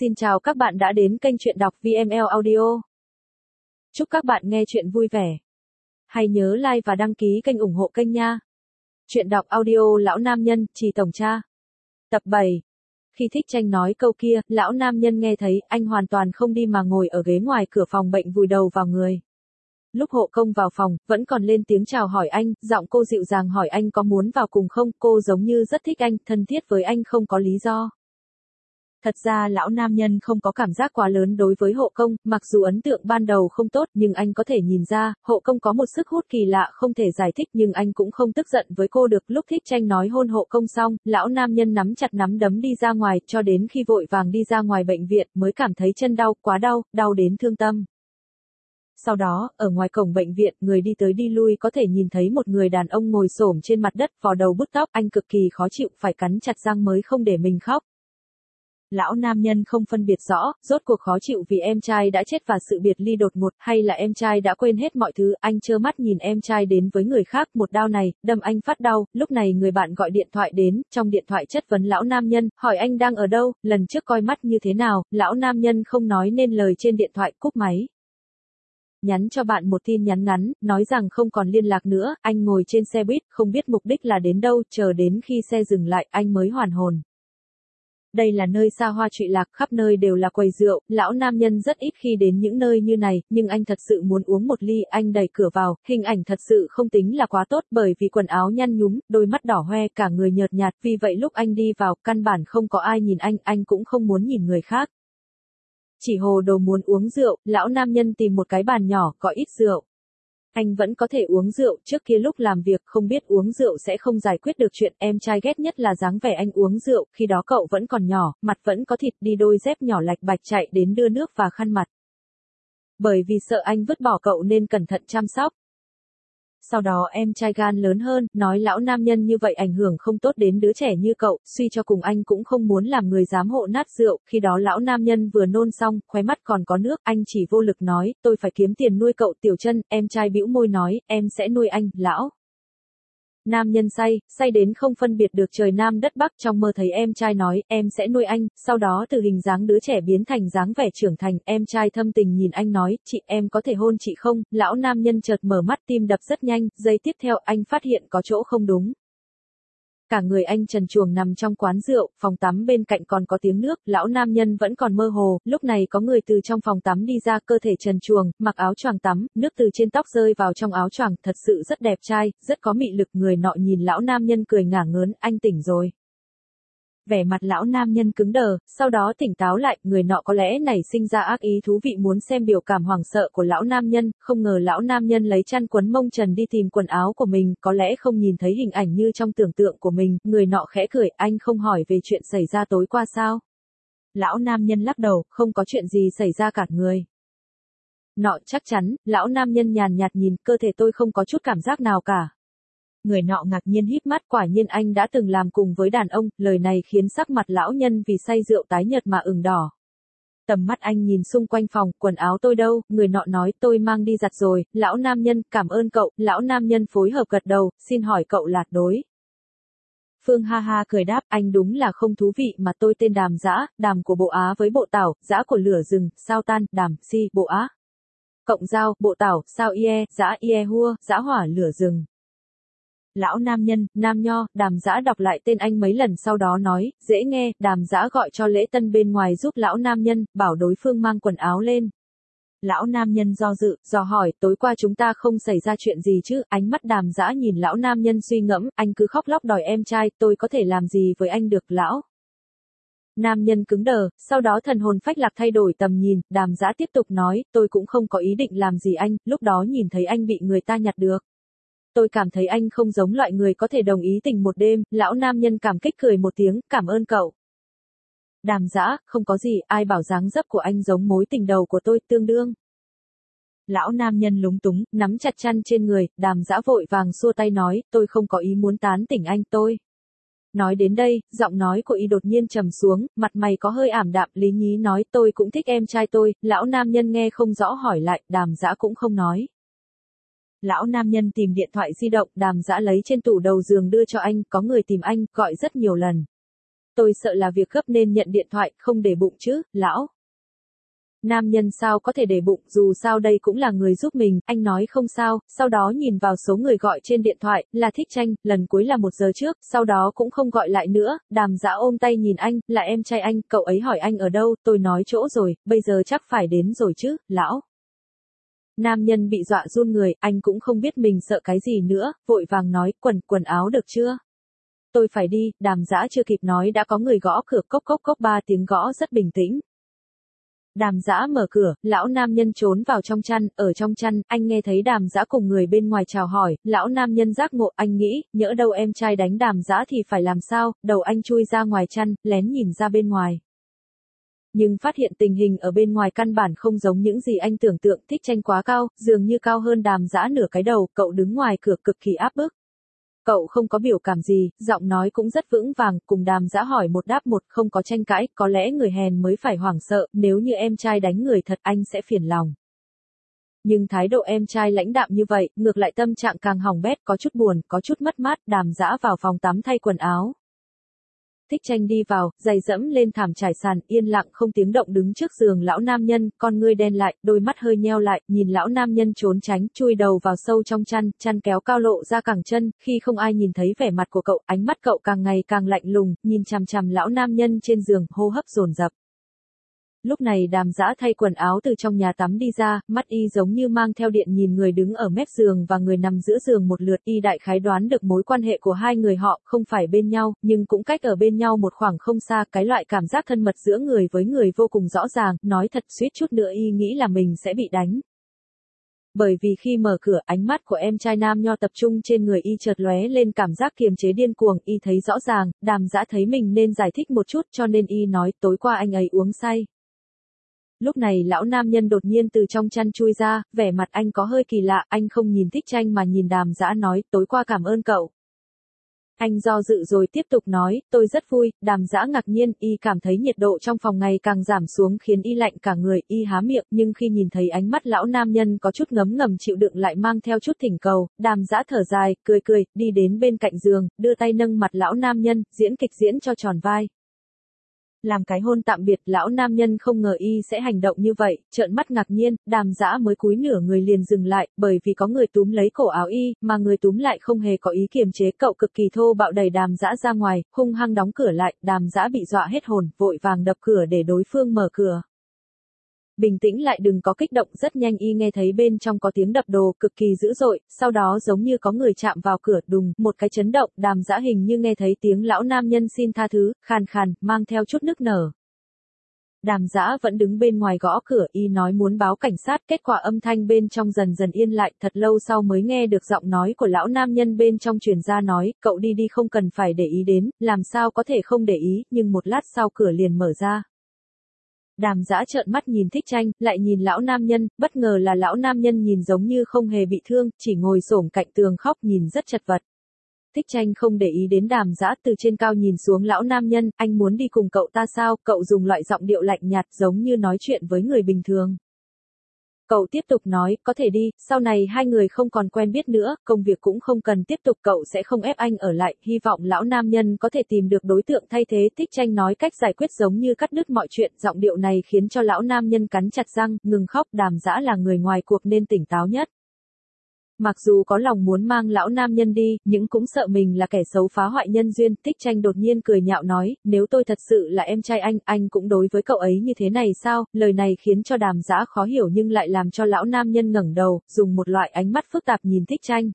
Xin chào các bạn đã đến kênh truyện đọc VML Audio. Chúc các bạn nghe truyện vui vẻ. Hãy nhớ like và đăng ký kênh ủng hộ kênh nha. Truyện đọc audio lão nam nhân, chỉ tổng cha. Tập 7. Khi thích tranh nói câu kia, lão nam nhân nghe thấy, anh hoàn toàn không đi mà ngồi ở ghế ngoài cửa phòng bệnh vùi đầu vào người. Lúc hộ công vào phòng, vẫn còn lên tiếng chào hỏi anh, giọng cô dịu dàng hỏi anh có muốn vào cùng không, cô giống như rất thích anh, thân thiết với anh không có lý do. Thật ra lão nam nhân không có cảm giác quá lớn đối với hộ công, mặc dù ấn tượng ban đầu không tốt nhưng anh có thể nhìn ra, hộ công có một sức hút kỳ lạ không thể giải thích nhưng anh cũng không tức giận với cô được. Lúc thích tranh nói hôn hộ công xong, lão nam nhân nắm chặt nắm đấm đi ra ngoài cho đến khi vội vàng đi ra ngoài bệnh viện mới cảm thấy chân đau, quá đau, đau đến thương tâm. Sau đó, ở ngoài cổng bệnh viện, người đi tới đi lui có thể nhìn thấy một người đàn ông ngồi xổm trên mặt đất, vò đầu bứt tóc, anh cực kỳ khó chịu, phải cắn chặt răng mới không để mình khóc. Lão nam nhân không phân biệt rõ, rốt cuộc khó chịu vì em trai đã chết và sự biệt ly đột ngột, hay là em trai đã quên hết mọi thứ, anh trơ mắt nhìn em trai đến với người khác, một đau này, đâm anh phát đau, lúc này người bạn gọi điện thoại đến, trong điện thoại chất vấn lão nam nhân, hỏi anh đang ở đâu, lần trước coi mắt như thế nào, lão nam nhân không nói nên lời trên điện thoại, cúp máy nhắn cho bạn một tin nhắn ngắn, nói rằng không còn liên lạc nữa, anh ngồi trên xe buýt, không biết mục đích là đến đâu, chờ đến khi xe dừng lại, anh mới hoàn hồn. Đây là nơi xa hoa trụy lạc, khắp nơi đều là quầy rượu, lão nam nhân rất ít khi đến những nơi như này, nhưng anh thật sự muốn uống một ly, anh đẩy cửa vào, hình ảnh thật sự không tính là quá tốt bởi vì quần áo nhăn nhúm, đôi mắt đỏ hoe, cả người nhợt nhạt, vì vậy lúc anh đi vào, căn bản không có ai nhìn anh, anh cũng không muốn nhìn người khác. Chỉ hồ đồ muốn uống rượu, lão nam nhân tìm một cái bàn nhỏ, có ít rượu. Anh vẫn có thể uống rượu, trước kia lúc làm việc không biết uống rượu sẽ không giải quyết được chuyện, em trai ghét nhất là dáng vẻ anh uống rượu, khi đó cậu vẫn còn nhỏ, mặt vẫn có thịt đi đôi dép nhỏ lạch bạch chạy đến đưa nước và khăn mặt. Bởi vì sợ anh vứt bỏ cậu nên cẩn thận chăm sóc. Sau đó em trai gan lớn hơn, nói lão nam nhân như vậy ảnh hưởng không tốt đến đứa trẻ như cậu, suy cho cùng anh cũng không muốn làm người dám hộ nát rượu, khi đó lão nam nhân vừa nôn xong, khóe mắt còn có nước, anh chỉ vô lực nói, tôi phải kiếm tiền nuôi cậu tiểu chân, em trai bĩu môi nói, em sẽ nuôi anh, lão. Nam nhân say, say đến không phân biệt được trời Nam đất Bắc trong mơ thấy em trai nói, em sẽ nuôi anh, sau đó từ hình dáng đứa trẻ biến thành dáng vẻ trưởng thành, em trai thâm tình nhìn anh nói, chị em có thể hôn chị không, lão nam nhân chợt mở mắt tim đập rất nhanh, giây tiếp theo anh phát hiện có chỗ không đúng. Cả người anh trần chuồng nằm trong quán rượu, phòng tắm bên cạnh còn có tiếng nước, lão nam nhân vẫn còn mơ hồ, lúc này có người từ trong phòng tắm đi ra cơ thể trần chuồng, mặc áo choàng tắm, nước từ trên tóc rơi vào trong áo choàng, thật sự rất đẹp trai, rất có mị lực, người nọ nhìn lão nam nhân cười ngả ngớn, anh tỉnh rồi vẻ mặt lão nam nhân cứng đờ, sau đó tỉnh táo lại, người nọ có lẽ nảy sinh ra ác ý thú vị muốn xem biểu cảm hoảng sợ của lão nam nhân, không ngờ lão nam nhân lấy chăn quấn mông trần đi tìm quần áo của mình, có lẽ không nhìn thấy hình ảnh như trong tưởng tượng của mình, người nọ khẽ cười, anh không hỏi về chuyện xảy ra tối qua sao? Lão nam nhân lắc đầu, không có chuyện gì xảy ra cả người. Nọ chắc chắn, lão nam nhân nhàn nhạt nhìn, cơ thể tôi không có chút cảm giác nào cả. Người nọ ngạc nhiên hít mắt quả nhiên anh đã từng làm cùng với đàn ông, lời này khiến sắc mặt lão nhân vì say rượu tái nhợt mà ửng đỏ. Tầm mắt anh nhìn xung quanh phòng, quần áo tôi đâu, người nọ nói tôi mang đi giặt rồi, lão nam nhân, cảm ơn cậu, lão nam nhân phối hợp gật đầu, xin hỏi cậu là đối. Phương ha ha cười đáp, anh đúng là không thú vị mà tôi tên đàm giã, đàm của bộ Á với bộ tảo, giã của lửa rừng, sao tan, đàm, si, bộ Á. Cộng giao, bộ tảo, sao ie, giã ie hua, giã hỏa lửa rừng. Lão nam nhân, nam nho, đàm giã đọc lại tên anh mấy lần sau đó nói, dễ nghe, đàm giã gọi cho lễ tân bên ngoài giúp lão nam nhân, bảo đối phương mang quần áo lên. Lão nam nhân do dự, do hỏi, tối qua chúng ta không xảy ra chuyện gì chứ, ánh mắt đàm giã nhìn lão nam nhân suy ngẫm, anh cứ khóc lóc đòi em trai, tôi có thể làm gì với anh được, lão. Nam nhân cứng đờ, sau đó thần hồn phách lạc thay đổi tầm nhìn, đàm giã tiếp tục nói, tôi cũng không có ý định làm gì anh, lúc đó nhìn thấy anh bị người ta nhặt được. Tôi cảm thấy anh không giống loại người có thể đồng ý tình một đêm, lão nam nhân cảm kích cười một tiếng, cảm ơn cậu. Đàm giã, không có gì, ai bảo dáng dấp của anh giống mối tình đầu của tôi, tương đương. Lão nam nhân lúng túng, nắm chặt chăn trên người, đàm giã vội vàng xua tay nói, tôi không có ý muốn tán tỉnh anh tôi. Nói đến đây, giọng nói của y đột nhiên trầm xuống, mặt mày có hơi ảm đạm, lý nhí nói tôi cũng thích em trai tôi, lão nam nhân nghe không rõ hỏi lại, đàm giã cũng không nói. Lão nam nhân tìm điện thoại di động, đàm giã lấy trên tủ đầu giường đưa cho anh, có người tìm anh, gọi rất nhiều lần. tôi sợ là việc gấp nên nhận điện thoại, không để bụng chứ, lão. Nam nhân sao có thể để bụng, dù sao đây cũng là người giúp mình, anh nói không sao, sau đó nhìn vào số người gọi trên điện thoại, là thích tranh, lần cuối là một giờ trước, sau đó cũng không gọi lại nữa, đàm giã ôm tay nhìn anh, là em trai anh, cậu ấy hỏi anh ở đâu, tôi nói chỗ rồi, bây giờ chắc phải đến rồi chứ, lão. Nam nhân bị dọa run người, anh cũng không biết mình sợ cái gì nữa, vội vàng nói, quần, quần áo được chưa? Tôi phải đi, đàm giã chưa kịp nói đã có người gõ cửa cốc cốc cốc ba tiếng gõ rất bình tĩnh. Đàm giã mở cửa, lão nam nhân trốn vào trong chăn, ở trong chăn, anh nghe thấy đàm giã cùng người bên ngoài chào hỏi, lão nam nhân giác ngộ, anh nghĩ, nhỡ đâu em trai đánh đàm giã thì phải làm sao, đầu anh chui ra ngoài chăn, lén nhìn ra bên ngoài. Nhưng phát hiện tình hình ở bên ngoài căn bản không giống những gì anh tưởng tượng, thích tranh quá cao, dường như cao hơn đàm giã nửa cái đầu, cậu đứng ngoài cửa cực kỳ áp bức. Cậu không có biểu cảm gì, giọng nói cũng rất vững vàng, cùng đàm giã hỏi một đáp một, không có tranh cãi, có lẽ người hèn mới phải hoảng sợ, nếu như em trai đánh người thật anh sẽ phiền lòng. Nhưng thái độ em trai lãnh đạm như vậy, ngược lại tâm trạng càng hỏng bét, có chút buồn, có chút mất mát, đàm giã vào phòng tắm thay quần áo. Thích tranh đi vào, giày dẫm lên thảm trải sàn, yên lặng không tiếng động đứng trước giường lão nam nhân, con ngươi đen lại, đôi mắt hơi nheo lại, nhìn lão nam nhân trốn tránh, chui đầu vào sâu trong chăn, chăn kéo cao lộ ra cẳng chân, khi không ai nhìn thấy vẻ mặt của cậu, ánh mắt cậu càng ngày càng lạnh lùng, nhìn chằm chằm lão nam nhân trên giường, hô hấp dồn dập. Lúc này đàm giã thay quần áo từ trong nhà tắm đi ra, mắt y giống như mang theo điện nhìn người đứng ở mép giường và người nằm giữa giường một lượt y đại khái đoán được mối quan hệ của hai người họ không phải bên nhau, nhưng cũng cách ở bên nhau một khoảng không xa, cái loại cảm giác thân mật giữa người với người vô cùng rõ ràng, nói thật suýt chút nữa y nghĩ là mình sẽ bị đánh. Bởi vì khi mở cửa, ánh mắt của em trai nam nho tập trung trên người y chợt lóe lên cảm giác kiềm chế điên cuồng, y thấy rõ ràng, đàm giã thấy mình nên giải thích một chút cho nên y nói tối qua anh ấy uống say. Lúc này lão nam nhân đột nhiên từ trong chăn chui ra, vẻ mặt anh có hơi kỳ lạ, anh không nhìn thích tranh mà nhìn đàm giã nói, tối qua cảm ơn cậu. Anh do dự rồi tiếp tục nói, tôi rất vui, đàm giã ngạc nhiên, y cảm thấy nhiệt độ trong phòng ngày càng giảm xuống khiến y lạnh cả người, y há miệng, nhưng khi nhìn thấy ánh mắt lão nam nhân có chút ngấm ngầm chịu đựng lại mang theo chút thỉnh cầu, đàm giã thở dài, cười cười, đi đến bên cạnh giường, đưa tay nâng mặt lão nam nhân, diễn kịch diễn cho tròn vai. Làm cái hôn tạm biệt, lão nam nhân không ngờ y sẽ hành động như vậy, trợn mắt ngạc nhiên, đàm dã mới cúi nửa người liền dừng lại, bởi vì có người túm lấy cổ áo y, mà người túm lại không hề có ý kiềm chế cậu cực kỳ thô bạo đẩy đàm dã ra ngoài, hung hăng đóng cửa lại, đàm dã bị dọa hết hồn, vội vàng đập cửa để đối phương mở cửa bình tĩnh lại đừng có kích động rất nhanh y nghe thấy bên trong có tiếng đập đồ cực kỳ dữ dội, sau đó giống như có người chạm vào cửa đùng, một cái chấn động, đàm dã hình như nghe thấy tiếng lão nam nhân xin tha thứ, khàn khàn, mang theo chút nước nở. Đàm giã vẫn đứng bên ngoài gõ cửa y nói muốn báo cảnh sát kết quả âm thanh bên trong dần dần yên lại thật lâu sau mới nghe được giọng nói của lão nam nhân bên trong truyền ra nói cậu đi đi không cần phải để ý đến, làm sao có thể không để ý, nhưng một lát sau cửa liền mở ra. Đàm giã trợn mắt nhìn thích tranh, lại nhìn lão nam nhân, bất ngờ là lão nam nhân nhìn giống như không hề bị thương, chỉ ngồi xổm cạnh tường khóc nhìn rất chật vật. Thích tranh không để ý đến đàm giã từ trên cao nhìn xuống lão nam nhân, anh muốn đi cùng cậu ta sao, cậu dùng loại giọng điệu lạnh nhạt giống như nói chuyện với người bình thường. Cậu tiếp tục nói, có thể đi, sau này hai người không còn quen biết nữa, công việc cũng không cần tiếp tục cậu sẽ không ép anh ở lại, hy vọng lão nam nhân có thể tìm được đối tượng thay thế, thích tranh nói cách giải quyết giống như cắt đứt mọi chuyện, giọng điệu này khiến cho lão nam nhân cắn chặt răng, ngừng khóc, đàm dã là người ngoài cuộc nên tỉnh táo nhất. Mặc dù có lòng muốn mang lão nam nhân đi, nhưng cũng sợ mình là kẻ xấu phá hoại nhân duyên, tích tranh đột nhiên cười nhạo nói, nếu tôi thật sự là em trai anh, anh cũng đối với cậu ấy như thế này sao, lời này khiến cho đàm giã khó hiểu nhưng lại làm cho lão nam nhân ngẩng đầu, dùng một loại ánh mắt phức tạp nhìn tích tranh.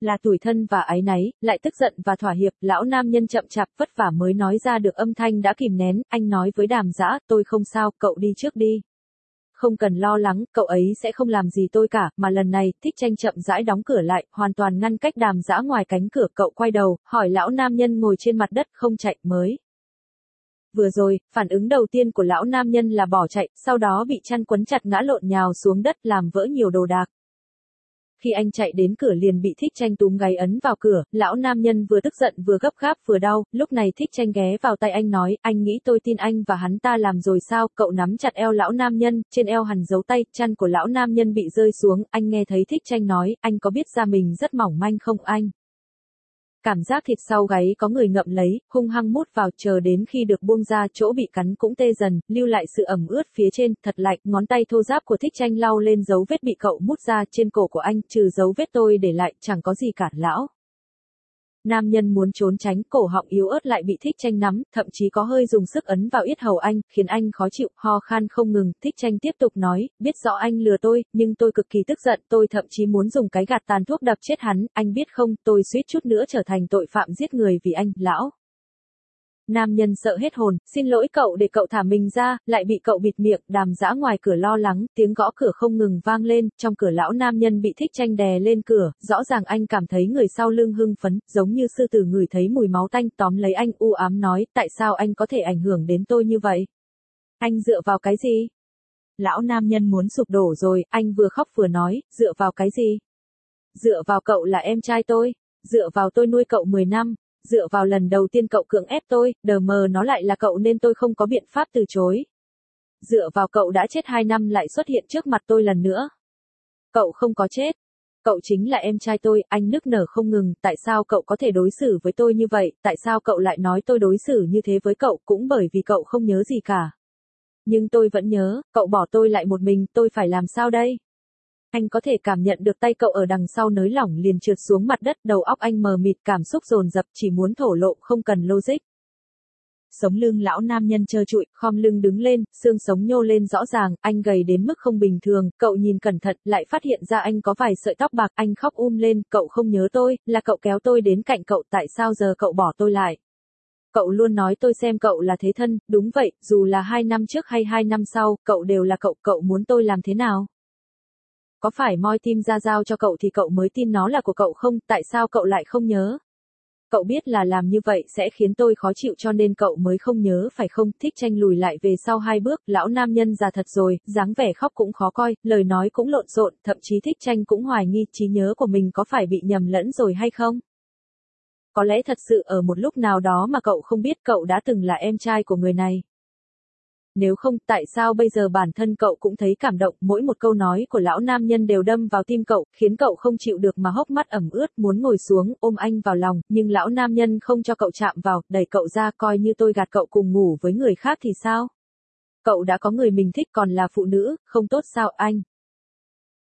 Là tuổi thân và ái náy, lại tức giận và thỏa hiệp, lão nam nhân chậm chạp vất vả mới nói ra được âm thanh đã kìm nén, anh nói với đàm giã, tôi không sao, cậu đi trước đi không cần lo lắng, cậu ấy sẽ không làm gì tôi cả, mà lần này, thích tranh chậm rãi đóng cửa lại, hoàn toàn ngăn cách đàm giã ngoài cánh cửa, cậu quay đầu, hỏi lão nam nhân ngồi trên mặt đất không chạy, mới. Vừa rồi, phản ứng đầu tiên của lão nam nhân là bỏ chạy, sau đó bị chăn quấn chặt ngã lộn nhào xuống đất làm vỡ nhiều đồ đạc. Khi anh chạy đến cửa liền bị thích tranh túm gáy ấn vào cửa, lão nam nhân vừa tức giận vừa gấp gáp vừa đau, lúc này thích tranh ghé vào tay anh nói, anh nghĩ tôi tin anh và hắn ta làm rồi sao, cậu nắm chặt eo lão nam nhân, trên eo hằn giấu tay, chăn của lão nam nhân bị rơi xuống, anh nghe thấy thích tranh nói, anh có biết da mình rất mỏng manh không anh? Cảm giác thịt sau gáy có người ngậm lấy, hung hăng mút vào chờ đến khi được buông ra chỗ bị cắn cũng tê dần, lưu lại sự ẩm ướt phía trên, thật lạnh, ngón tay thô giáp của thích tranh lau lên dấu vết bị cậu mút ra trên cổ của anh, trừ dấu vết tôi để lại, chẳng có gì cả, lão. Nam nhân muốn trốn tránh, cổ họng yếu ớt lại bị thích tranh nắm, thậm chí có hơi dùng sức ấn vào yết hầu anh, khiến anh khó chịu, ho khan không ngừng, thích tranh tiếp tục nói, biết rõ anh lừa tôi, nhưng tôi cực kỳ tức giận, tôi thậm chí muốn dùng cái gạt tàn thuốc đập chết hắn, anh biết không, tôi suýt chút nữa trở thành tội phạm giết người vì anh, lão. Nam nhân sợ hết hồn, xin lỗi cậu để cậu thả mình ra, lại bị cậu bịt miệng, đàm dã ngoài cửa lo lắng, tiếng gõ cửa không ngừng vang lên, trong cửa lão nam nhân bị thích tranh đè lên cửa, rõ ràng anh cảm thấy người sau lưng hưng phấn, giống như sư tử người thấy mùi máu tanh tóm lấy anh u ám nói, tại sao anh có thể ảnh hưởng đến tôi như vậy? Anh dựa vào cái gì? Lão nam nhân muốn sụp đổ rồi, anh vừa khóc vừa nói, dựa vào cái gì? Dựa vào cậu là em trai tôi, dựa vào tôi nuôi cậu 10 năm, dựa vào lần đầu tiên cậu cưỡng ép tôi, đờ mờ nó lại là cậu nên tôi không có biện pháp từ chối. Dựa vào cậu đã chết hai năm lại xuất hiện trước mặt tôi lần nữa. Cậu không có chết. Cậu chính là em trai tôi, anh nức nở không ngừng, tại sao cậu có thể đối xử với tôi như vậy, tại sao cậu lại nói tôi đối xử như thế với cậu, cũng bởi vì cậu không nhớ gì cả. Nhưng tôi vẫn nhớ, cậu bỏ tôi lại một mình, tôi phải làm sao đây? Anh có thể cảm nhận được tay cậu ở đằng sau nới lỏng liền trượt xuống mặt đất, đầu óc anh mờ mịt cảm xúc dồn dập chỉ muốn thổ lộ không cần logic. Sống lưng lão nam nhân trơ trụi, khom lưng đứng lên, xương sống nhô lên rõ ràng, anh gầy đến mức không bình thường, cậu nhìn cẩn thận, lại phát hiện ra anh có vài sợi tóc bạc, anh khóc um lên, cậu không nhớ tôi, là cậu kéo tôi đến cạnh cậu, tại sao giờ cậu bỏ tôi lại? Cậu luôn nói tôi xem cậu là thế thân, đúng vậy, dù là hai năm trước hay hai năm sau, cậu đều là cậu, cậu muốn tôi làm thế nào? Có phải moi tim ra giao cho cậu thì cậu mới tin nó là của cậu không, tại sao cậu lại không nhớ? Cậu biết là làm như vậy sẽ khiến tôi khó chịu cho nên cậu mới không nhớ phải không, thích tranh lùi lại về sau hai bước, lão nam nhân già thật rồi, dáng vẻ khóc cũng khó coi, lời nói cũng lộn xộn, thậm chí thích tranh cũng hoài nghi trí nhớ của mình có phải bị nhầm lẫn rồi hay không? Có lẽ thật sự ở một lúc nào đó mà cậu không biết cậu đã từng là em trai của người này nếu không, tại sao bây giờ bản thân cậu cũng thấy cảm động, mỗi một câu nói của lão nam nhân đều đâm vào tim cậu, khiến cậu không chịu được mà hốc mắt ẩm ướt, muốn ngồi xuống, ôm anh vào lòng, nhưng lão nam nhân không cho cậu chạm vào, đẩy cậu ra coi như tôi gạt cậu cùng ngủ với người khác thì sao? Cậu đã có người mình thích còn là phụ nữ, không tốt sao anh?